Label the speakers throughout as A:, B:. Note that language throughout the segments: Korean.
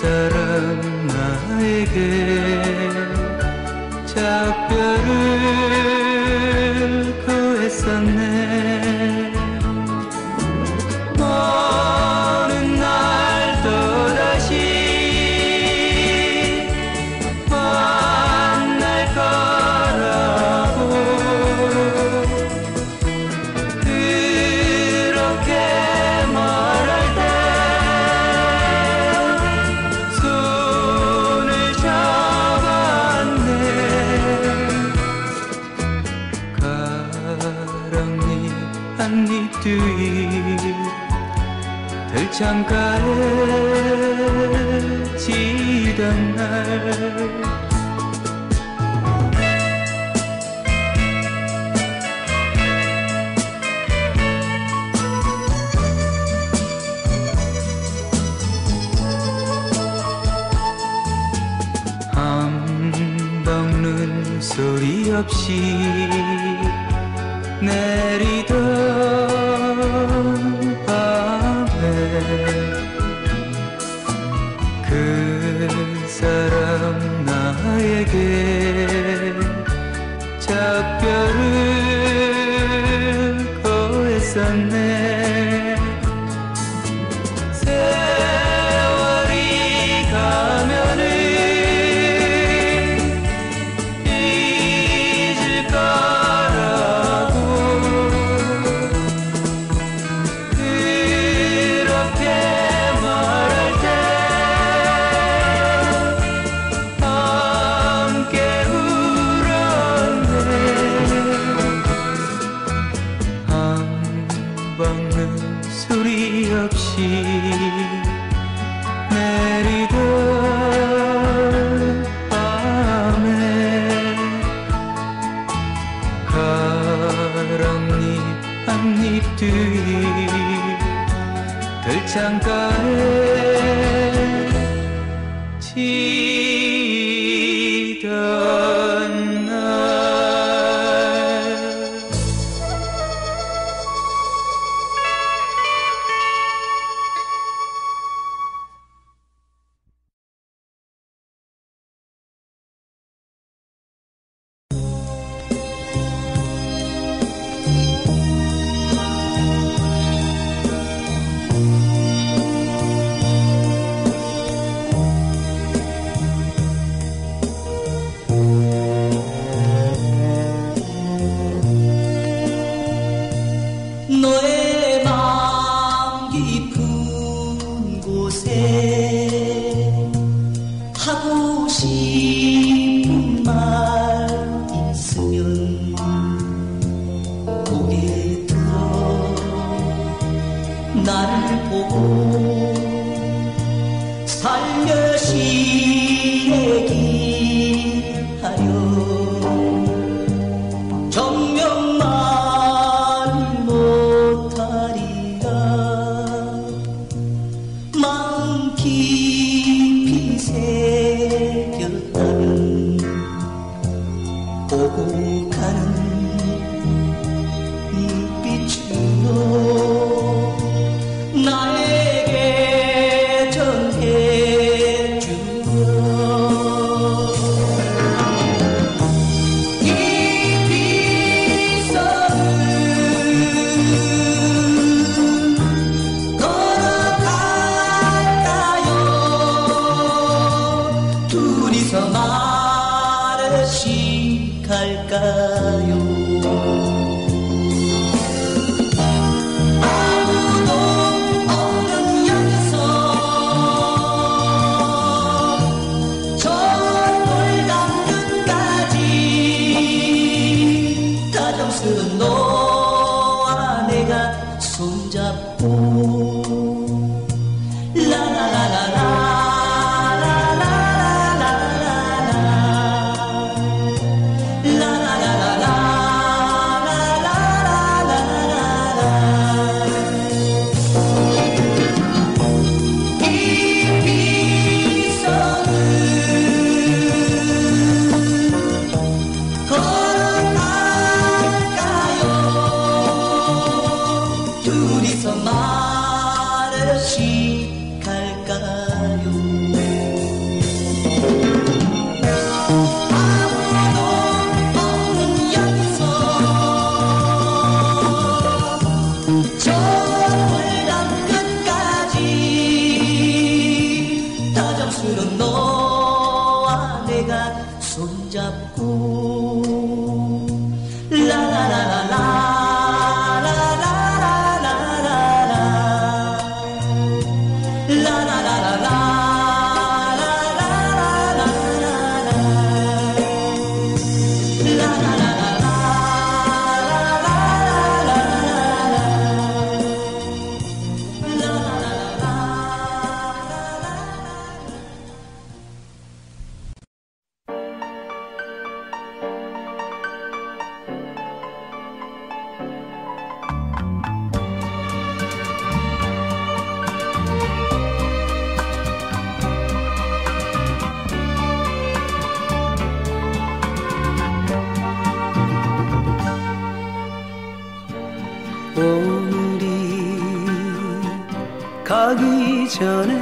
A: 사람 나에게 작별을 구했었네. 장가에 지던 날. 소리 없이 내리던 없이 내리던 밤에 가랑잎
B: 한잎들이 들창가에
A: 전에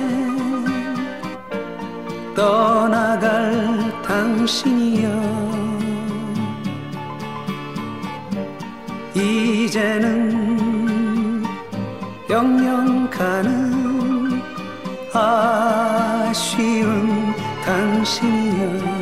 A: 떠나갈 당신이여. 이제는 영영 가는 아쉬운 당신이여.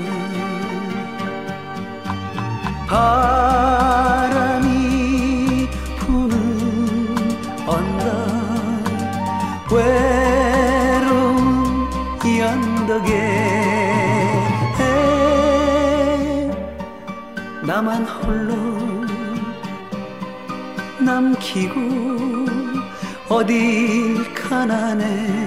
A: 어딜 가나네.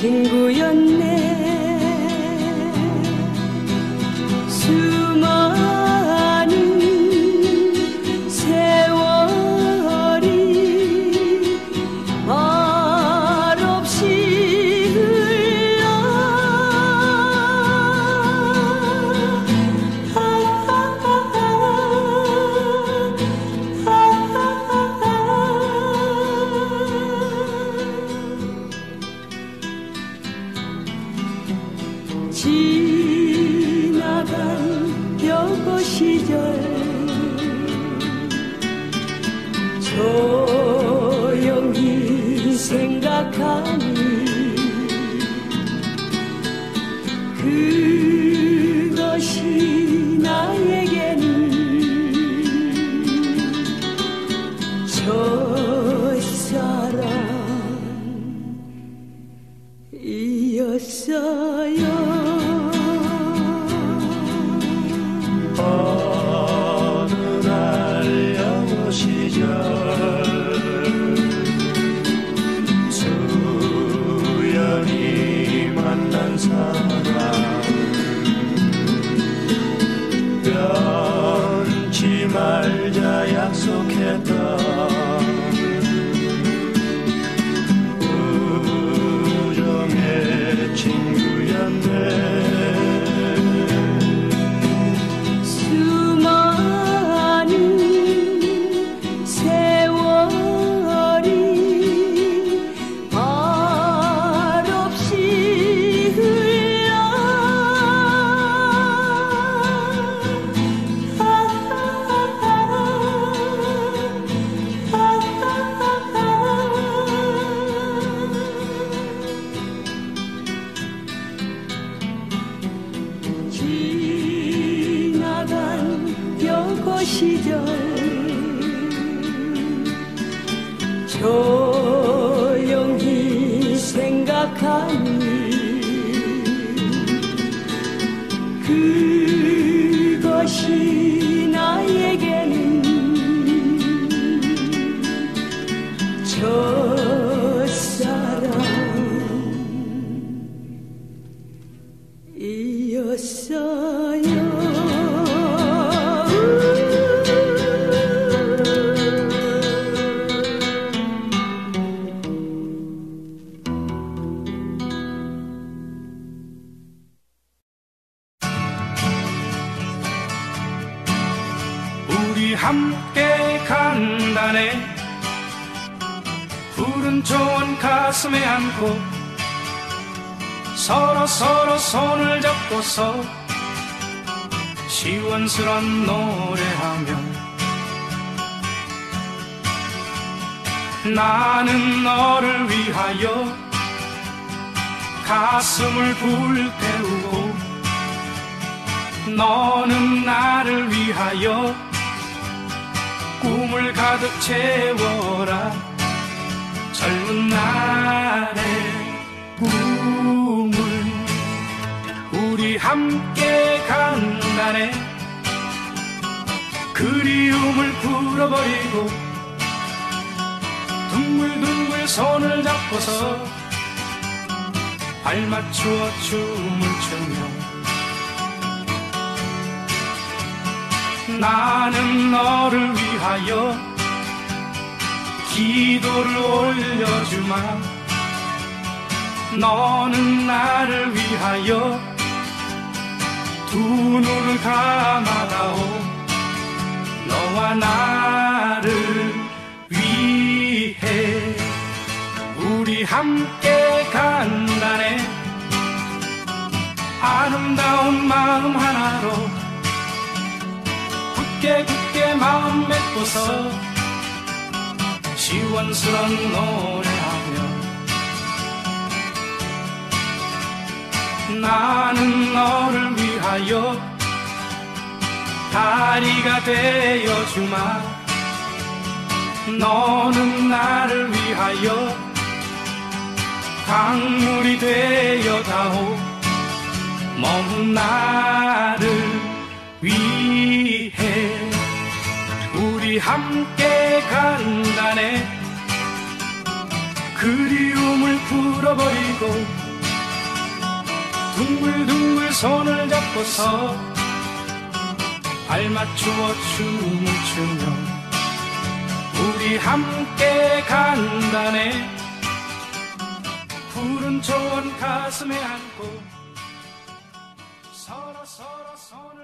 C: 친구였네 시절 조용히 생각하니
D: 시원스런 노래하며 나는 너를 위하여 가슴을 불태우고 너는 나를 위하여 꿈을 가득 채워라. 젊은 날의 꿈을 우리 함께 간다네 그리움을 풀어버리고 둥글둥글 손을 잡고서 발맞추어 춤을 추며 나는 너를 위하여 기도를 올려주마. 너는 나를 위하여 두 눈을 감아다오 너와 나를 위해 우리 함께 간다네.
B: 아름다운 마음 하나로 굳게 굳게 마음 맺고서 시원스런 노래하며 나는 너를 위하여 다리가 되어 주마. 너는 나를 위하여 강물이 되어 다오. 먼 나를 위해 우리 함께 간다네. 그리움을 풀어버리고 둥글둥글 손을 잡고서 발맞추어 춤을 추며 우리 함께 간다네. 푸른 초원 가슴에 안고 서로 서로 손을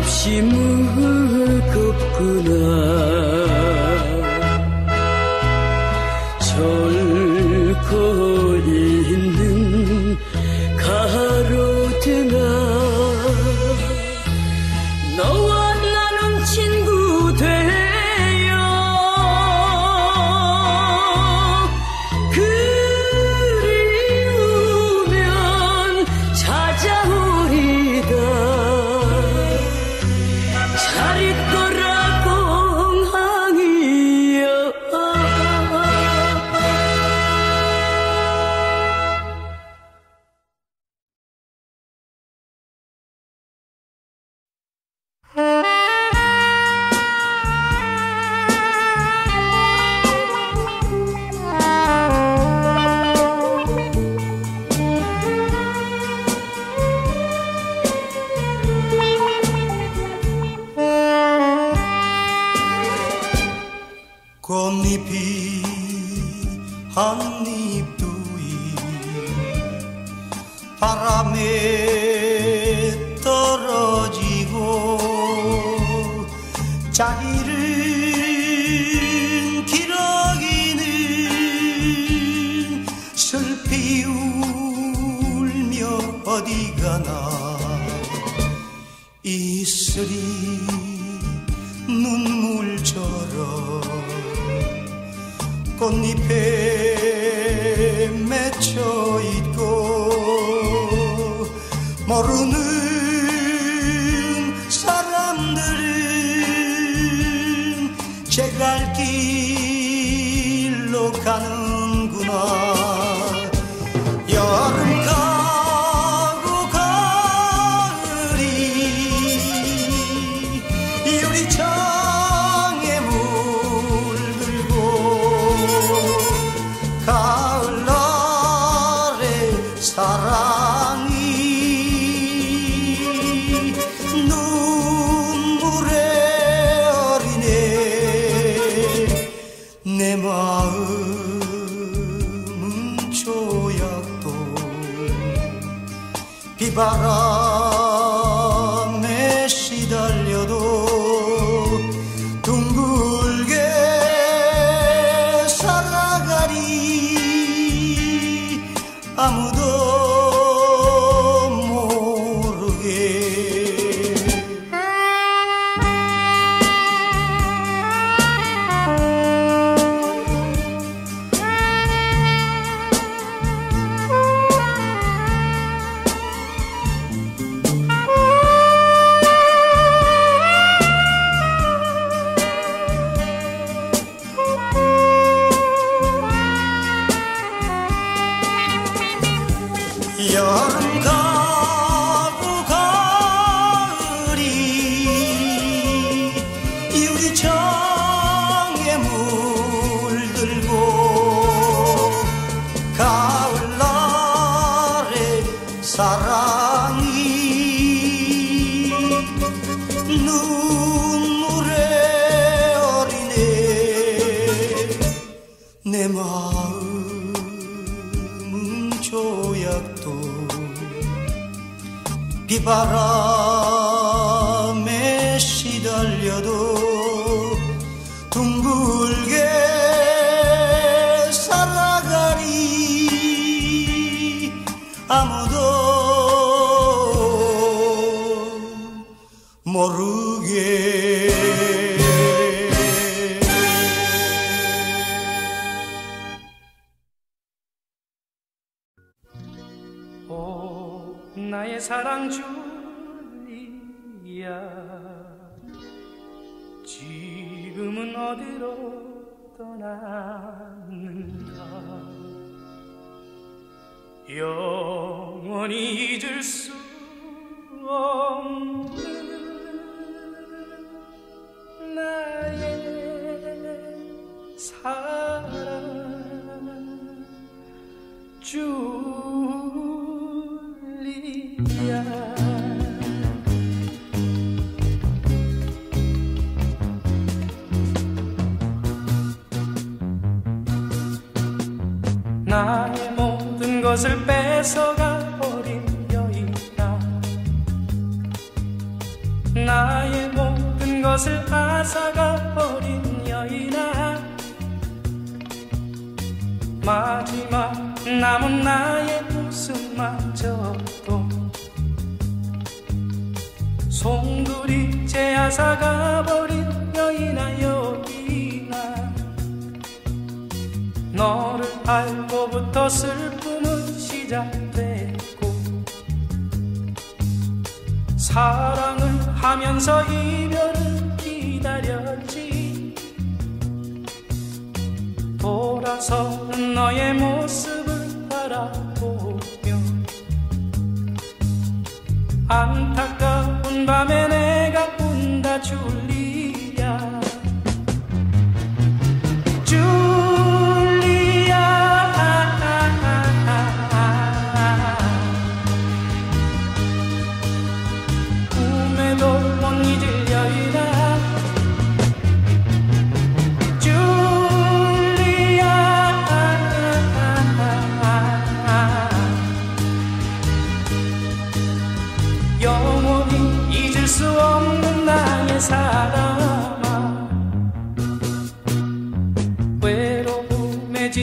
E: 없이 무겁구나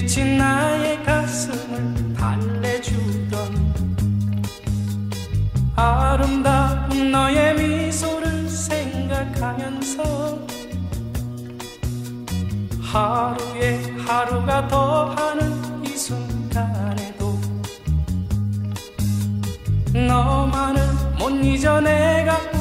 D: 지친 나의 가슴을 달래주던 아름다운 너의 미소를 새 살면서 하루에 하루가 더하는 이 순간에도 너만을 못 잊어 내가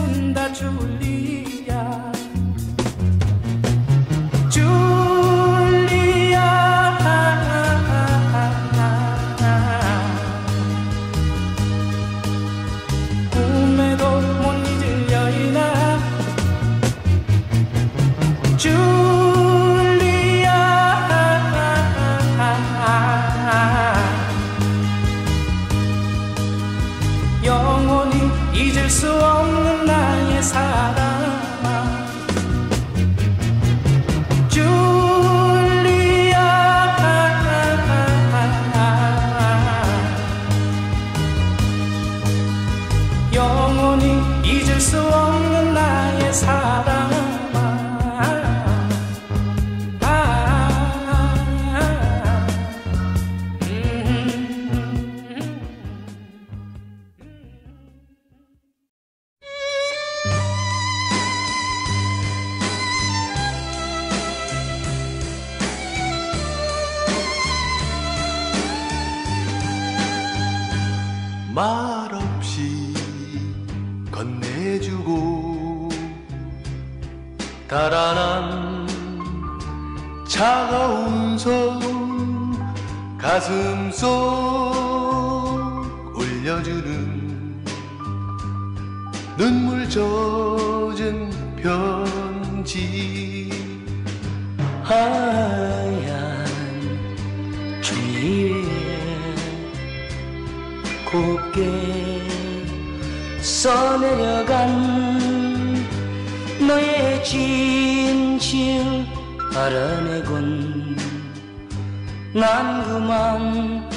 A: 건네주고 달아난 차가운 손 가슴 속 올려주는 눈물 젖은 편지.
B: 하얀 종이 위에 곱게 써내려간 너의 진실 알아내곤 난 그만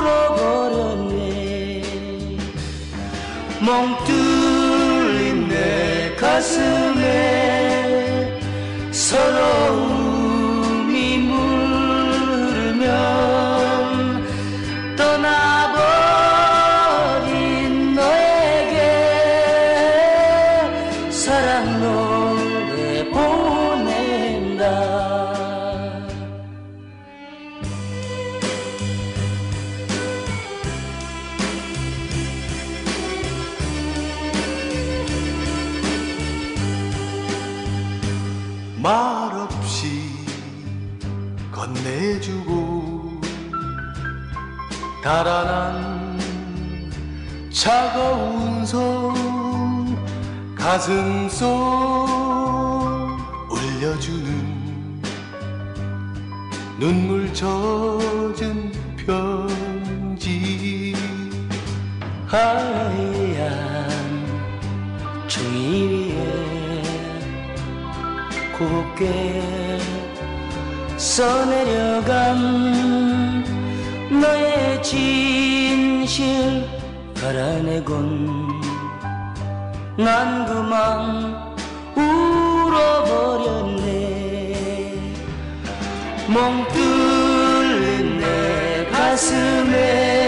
B: 울어버렸네. 멍 뚫린 내 가슴에 서러움
A: 달아난 차가운 손 가슴 속 올려주는 눈물 젖은 편지.
B: 하얀 종이 위에 곱게 써내려간 너의 진실 갈아내곤. 난 그만 울어버렸네. 멍 뚫린 내 가슴에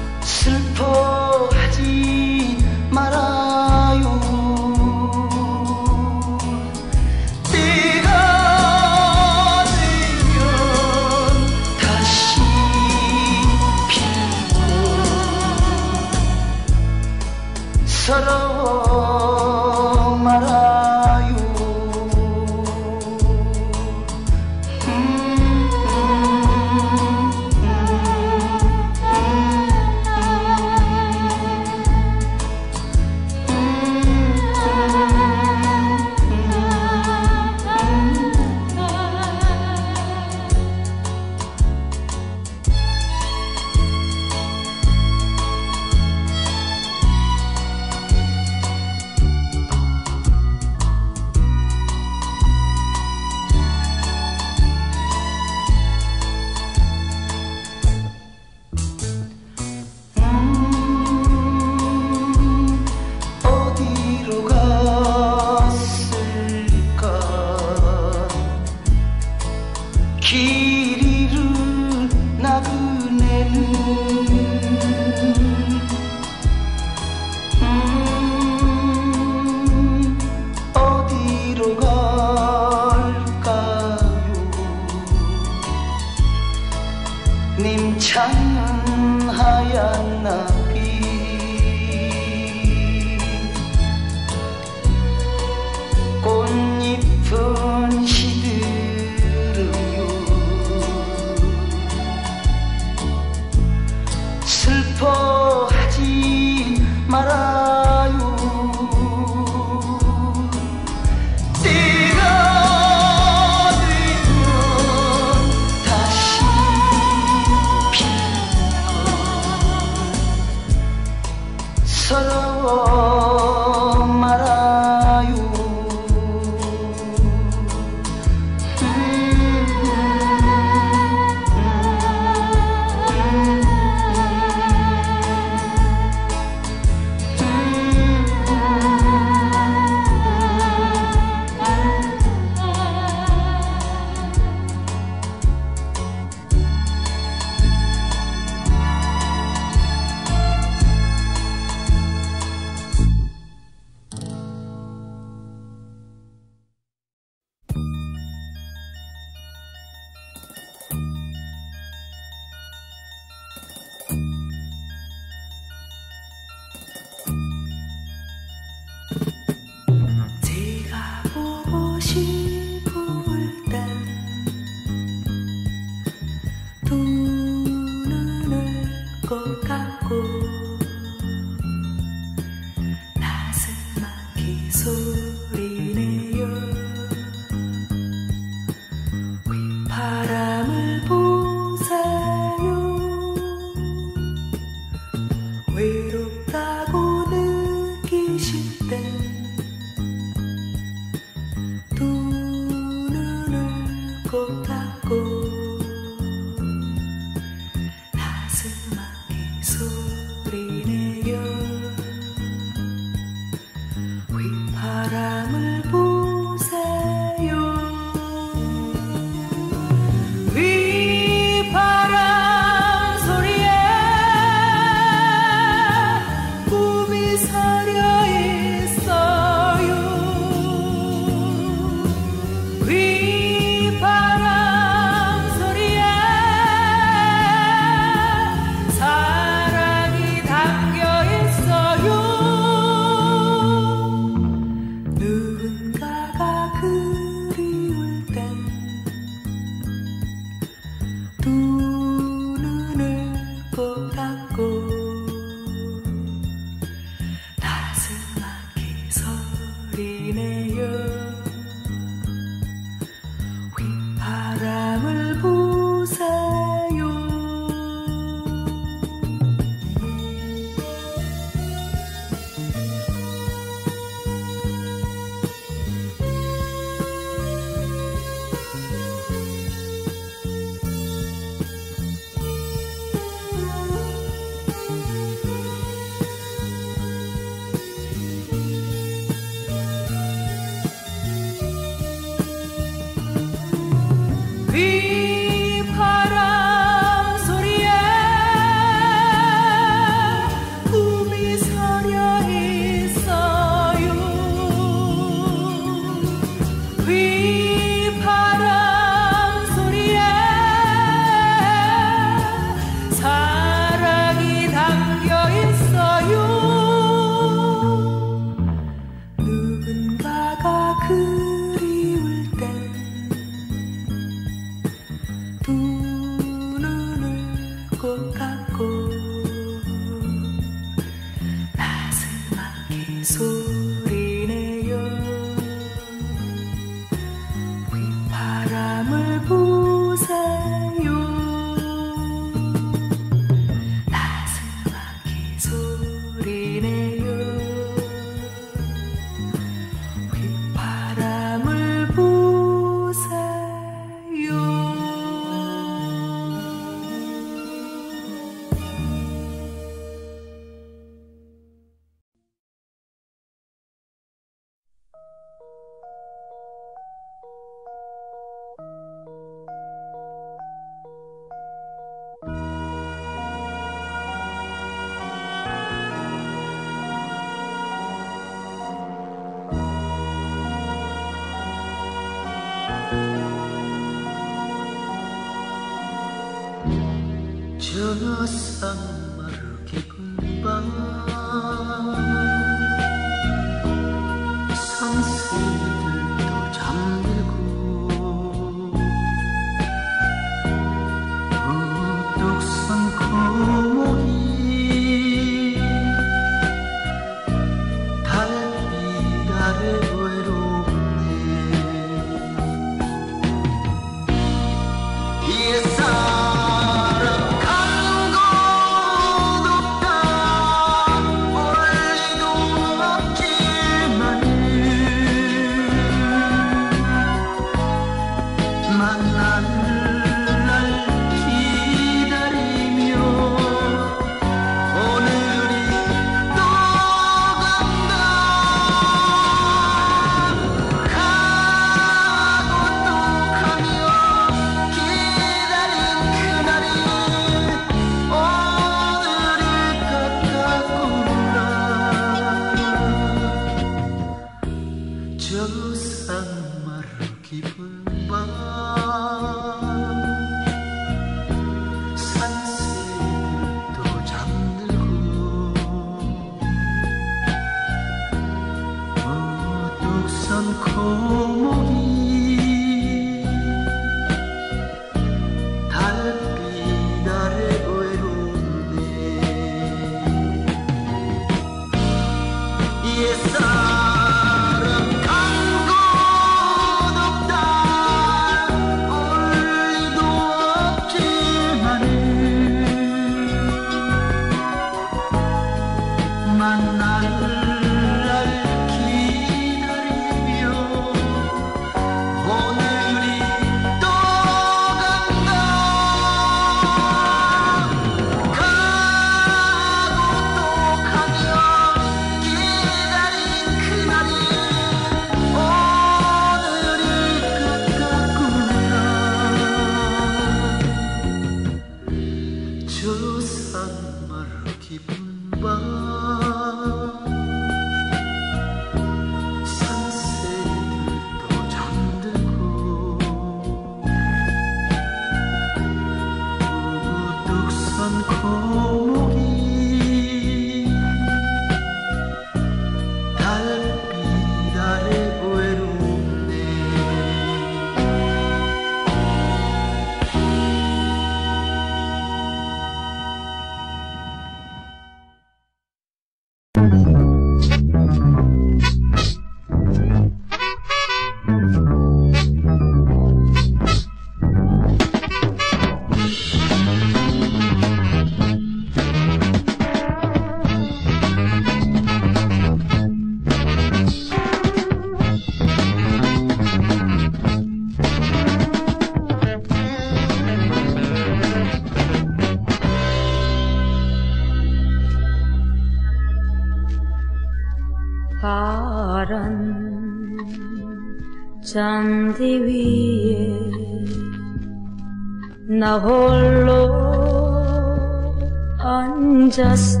D: 몰랐어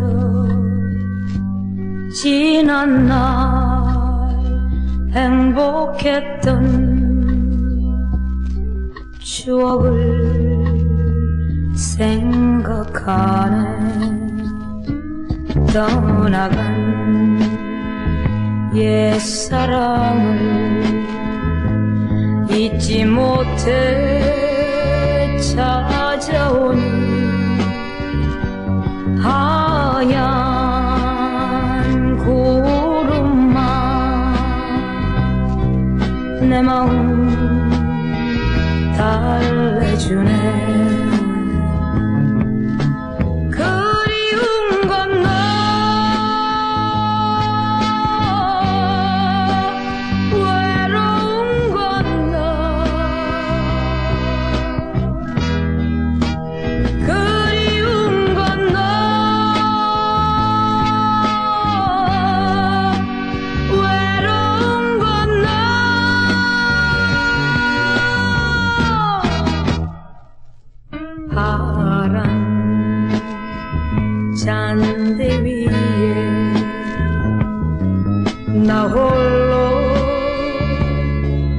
C: 지난 날 행복했던 나 홀로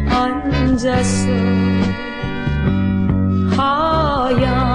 C: 앉았어 하얀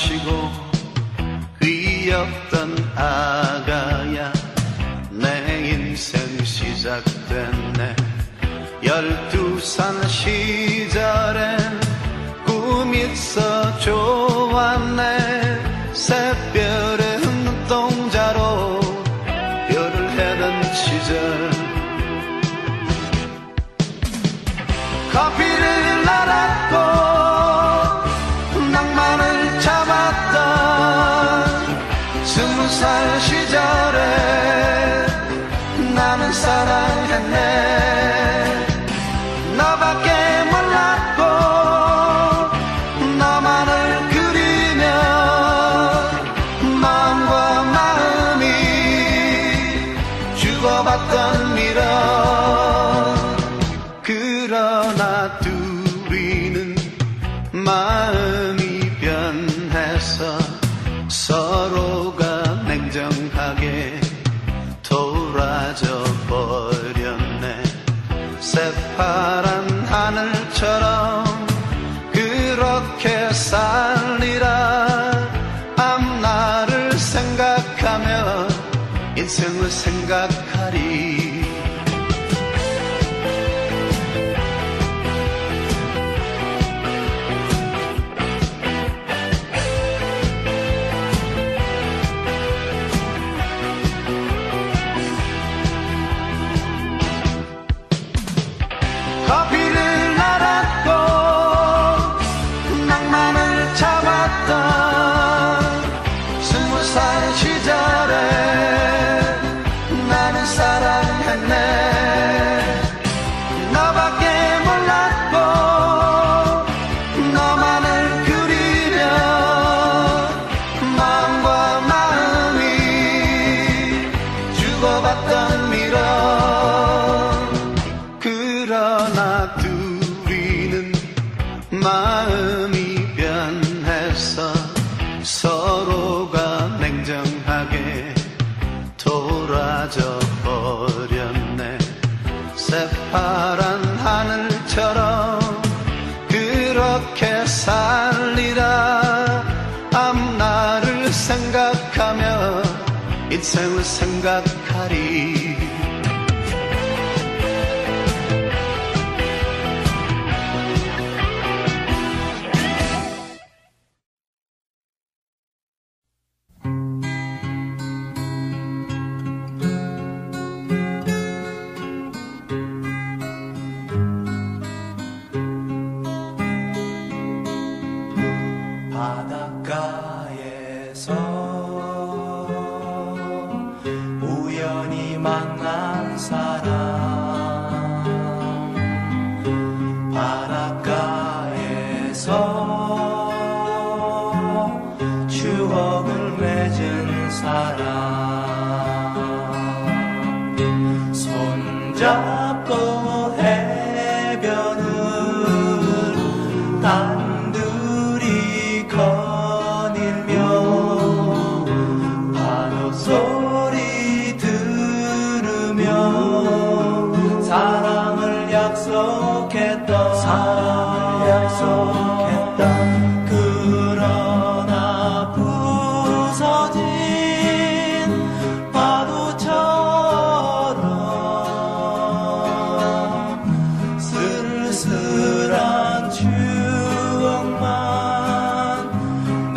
E: 마시고 귀엽던 아가야 내 인생 시작됐네. 열두 살 시절엔 꿈 있어 좋았네.
F: 새벽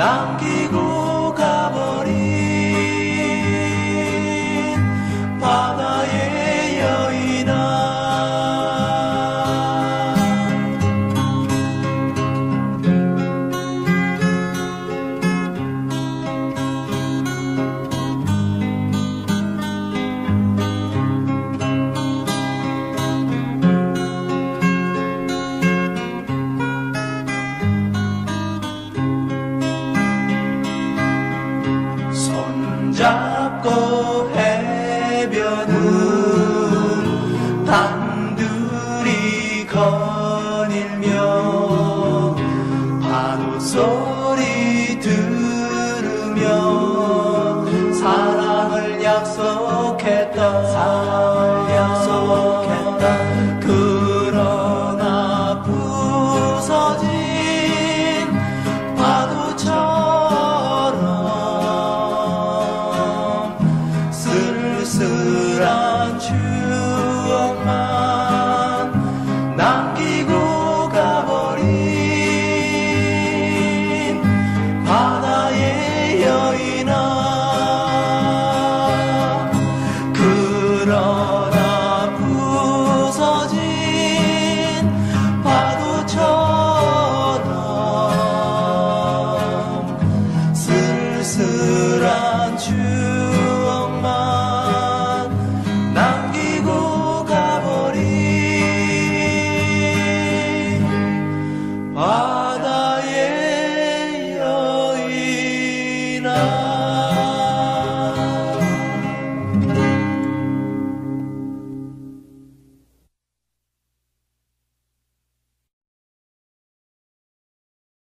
F: 남기고